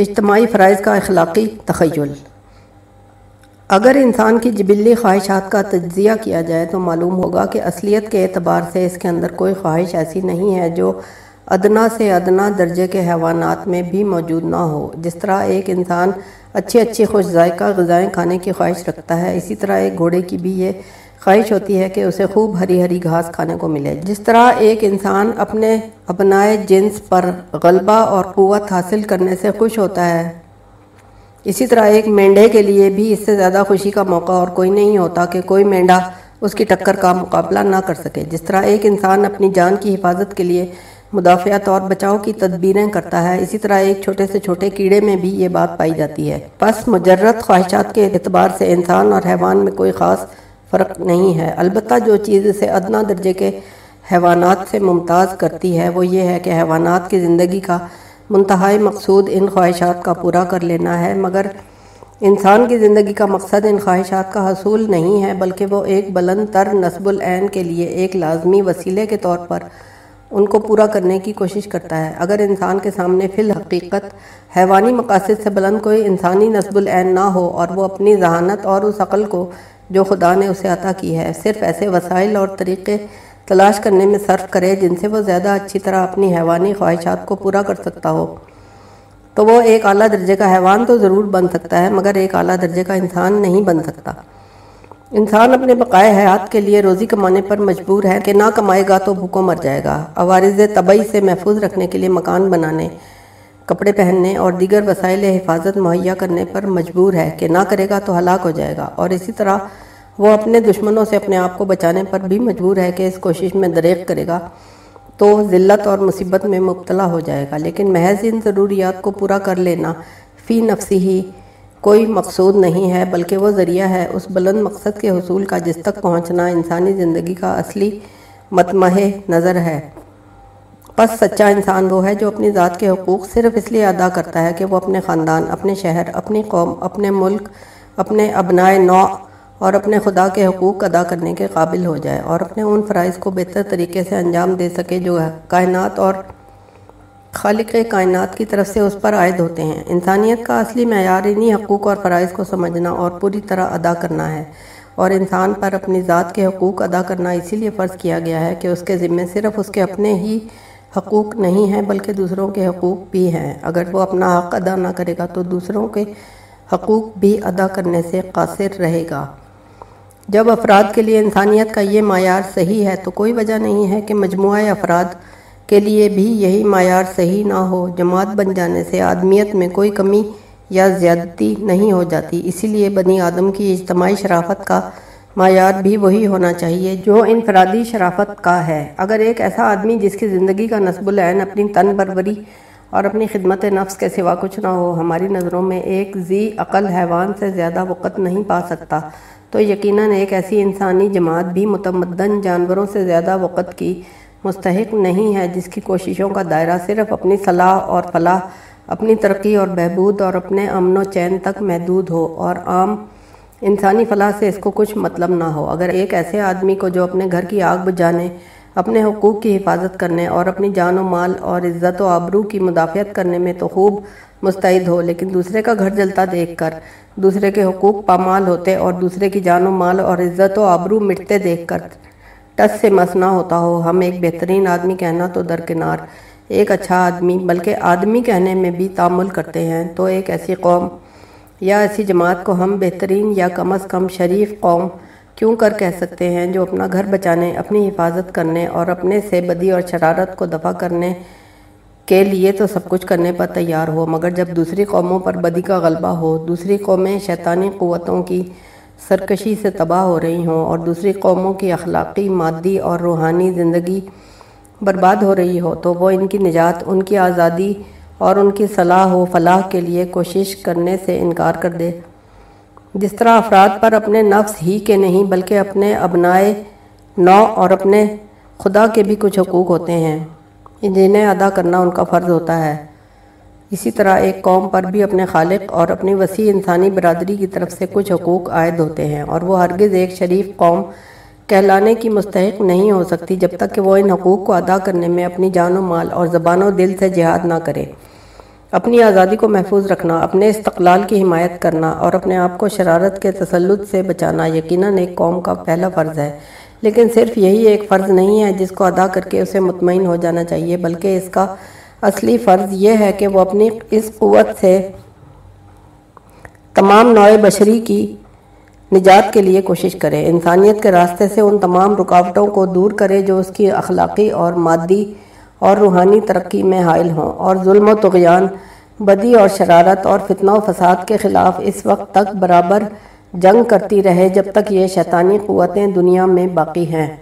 اجتماعی فرائض کا اخلاقی تخیل۔ اگر انسان کی جبلی خواہشات کا تجزیہ کیا جائے تو معلوم ہوگا کہ اصلیت کے اعتبار سے اس کے اندر کوئی خواہش ایسی نہیں ہے جو ادنا سے ادنا درجے کے حیوانات میں بھی موجود نہ ہو۔ جس طرح ایک انسان اچھی اچھی خوش ذائقہ غذائیں کھانے کی خواہش رکھتا ہے، اسی طرح ایک گھوڑے کی بھی یہ خواہش ہوتی ہے کہ اسے خوب ہری ہری گھاس کھانے کو ملے۔ جس طرح ایک انسان اپنے اپنائے جنس پر غلبہ اور قوت حاصل کرنے سے خوش ہوتا ہے، اسی طرح ایک مینڈے کے لیے بھی اس سے زیادہ خوشی کا موقع اور کوئی نہیں ہوتا کہ کوئی مینڈا اس کی ٹکر کا مقابلہ نہ کر سکے۔ جس طرح ایک انسان اپنی جان کی حفاظت کے لیے مدافعت اور بچاؤ کی تدبیریں کرتا ہے، اسی طرح ایک چھوٹے سے چھوٹے کیڑے میں بھی یہ بات پائی جاتی ہے۔ پس مجرد خواہشات کے اعتبار سے انسان اور حیوان میں کوئی خاص فرق نہیں ہے۔ البتہ جو چیز اسے ادنا درجے کے حیوانات سے ممتاز کرتی ہے وہ یہ ہے کہ حیوانات کی زندگی کا منتہائی مقصود ان خواہشات کا پورا کر لینا ہے، مگر انسان کی زندگی کا مقصد ان خواہشات کا حصول نہیں ہے، بلکہ وہ ایک بلند تر نصب العین کے لیے ایک لازمی وسیلے کے طور پر ان کو پورا کرنے کی کوشش کرتا ہے۔ اگر انسان کے سامنے فی الحقیقت حیوانی مقاصد سے بلند کوئی انسانی نصب العین نہ ہو اور وہ اپنی ذہانت اور اس عقل کو جو خدا نے اسے عطا کی ہے۔ صرف ایسے وسائل اور طریقے تلاش کرنے میں صرف کرے جن سے وہ زیادہ اچھی طرح اپنی حیوانی خواہشات کو پورا کر سکتا ہو۔ تو وہ ایک اعلیٰ درجے کا حیوان تو ضرور بن سکتا ہے، مگر ایک اعلیٰ درجے کا انسان نہیں بن سکتا۔ انسان اپنے بقائے حیات کے لیے روزی کمانے پر مجبور ہے کہ نہ کمائے گا تو بھوکوں مر جائے گا۔ عوارض طبعی سے محفوظ رکھنے کے لیے مکان بنانے کپڑے پہننے اور دیگر وسائل حفاظت مہیا کرنے پر مجبور ہے کہ نہ کرے گا تو ہلاک ہو جائے گا اور اسی طرح وہ اپنے دشمنوں سے اپنے آپ کو بچانے پر بھی مجبور ہے کہ اس کوشش میں دریغ کرے گا تو ذلت اور مصیبت میں مبتلا ہو جائے گا۔ لیکن محض ان ضروریات کو پورا کر لینا فی نفسی ہی کوئی مقصود نہیں ہے، بلکہ وہ ذریعہ ہے اس بلند مقصد کے حصول کا جس تک پہنچنا انسانی زندگی کا اصلی متمح نظر ہے۔ پس سچا انسان وہ ہے جو اپنی ذات کے حقوق صرف اس لیے ادا کرتا ہے کہ وہ اپنے خاندان، اپنے شہر، اپنی قوم، اپنے ملک، اپنے ابنائے نو اور اپنے خدا کے حقوق ادا کرنے کے قابل ہو جائے اور اپنے ان فرائض کو بہتر طریقے سے انجام دے سکے جو کائنات اور خالق کائنات کی طرف سے اس پر عائد ہوتے ہیں۔ انسانیت کا اصلی معیار انہی حقوق اور فرائض کو سمجھنا اور پوری طرح ادا کرنا ہے اور انسان پر اپنی ذات کے حقوق ادا کرنا اسی لیے فرض کیا گیا ہے کہ اس کے ذمے صرف اس کے اپنے ہی حقوق نہیں ہیں، بلکہ دوسروں کے حقوق بھی ہیں۔ اگر وہ اپنا حق ادا نہ کرے گا تو دوسروں کے حقوق بھی ادا کرنے سے قاصر رہے گا۔ جب افراد کے لیے انسانیت کا یہ معیار صحیح ہے تو کوئی وجہ نہیں ہے کہ مجموعہ افراد کے لیے بھی یہی معیار صحیح نہ ہو۔ جماعت بن جانے سے آدمیت میں کوئی کمی یا زیادتی نہیں ہو جاتی، اسی لیے بنی آدم کی اجتماعی شرافت کا معیار بھی وہی ہونا چاہیے جو انفرادی شرافت کا ہے۔ اگر ایک ایسا آدمی جس کی زندگی کا نصب العین اپنی تن بربری اور اپنی خدمت نفس کے سوا کچھ نہ ہو، ہماری نظروں میں ایک ذی عقل حیوان سے زیادہ وقت نہیں پا سکتا۔ تو یقیناً ایک ایسی انسانی جماعت بھی متمدن جانوروں سے زیادہ وقت کی مستحق نہیں ہے، جس کی کوششوں کا دائرہ صرف اپنی صلاح اور فلاح، اپنی ترقی اور بہبود اور اپنے امن و چین تک محدود ہو۔ اور عام انسانی فلاح سے اس کو کچھ مطلب نہ ہو۔ اگر ایک ایسے آدمی کو جو اپنے گھر کی آگ بجانے اپنے حقوق کی حفاظت کرنے اور اپنی جان و مال اور عزت و آبرو کی مدافعت کرنے میں تو خوب مستعد ہو، لیکن دوسرے کا گھر جلتا دیکھ کر، دوسرے کے حقوق پامال ہوتے اور دوسرے کی جان و مال اور عزت و آبرو مٹتے دیکھ کر ٹس سے مسنا ہوتا ہو۔ ہم ایک بہترین آدمی کہنا تو درکنار۔ ایک اچھا آدمی، بلکہ آدمی کہنے میں بھی تعمل کرتے ہیں۔ تو ایک ایسی قوم یا ایسی جماعت کو ہم بہترین یا کم از کم شریف قوم کیوں کر کہہ سکتے ہیں جو اپنا گھر بچانے، اپنی حفاظت کرنے اور اپنے سے بدی اور شرارت کو دفع کرنے کے لیے تو سب کچھ کرنے پر تیار ہو، مگر جب دوسری قوموں پر بدی کا غلبہ ہو، دوسری قومیں شیطانی قوتوں کی سرکشی سے تباہ ہو رہی ہوں اور دوسری قوموں کی اخلاقی، مادی اور روحانی زندگی برباد ہو رہی ہو، تو وہ ان کی نجات، ان کی آزادی اور ان کی صلاح و فلاح کے لیے کوشش کرنے سے انکار کر دے۔ جس طرح افراد پر اپنے نفس ہی کے نہیں بلکہ اپنے ابنائے نو اور اپنے خدا کے بھی کچھ حقوق ہوتے ہیں جنہیں ادا کرنا ان کا فرض ہوتا ہے۔ اسی طرح ایک قوم پر بھی اپنے خالق اور اپنی وسیع انسانی برادری کی طرف سے کچھ حقوق عائد ہوتے ہیں اور وہ ہرگز ایک شریف قوم کہلانے کی مستحق نہیں ہو سکتی جب تک کہ وہ ان حقوق کو ادا کرنے میں اپنی جان و مال اور زبان و دل سے جہاد نہ کرے۔ اپنی آزادی کو محفوظ رکھنا، اپنے استقلال کی حمایت کرنا اور اپنے آپ کو شرارت کے تسلط سے بچانا یقیناً ایک قوم کا پہلا فرض ہے۔ لیکن صرف یہی ایک فرض نہیں ہے جس کو ادا کر کے اسے مطمئن ہو جانا چاہیے، بلکہ اس کا اصلی فرض یہ ہے کہ وہ اپنی اس قوت سے تمام نوع بشری کی نجات کے لیے کوشش کرے۔ انسانیت کے راستے سے ان تمام رکاوٹوں کو دور کرے جو اس کی اخلاقی اور مادی اور روحانی ترقی میں حائل ہوں اور ظلم و تغیان بدی اور شرارت اور فتنہ و فساد کے خلاف اس وقت تک برابر جنگ کرتی رہے جب تک یہ شیطانی قوتیں دنیا میں باقی ہیں۔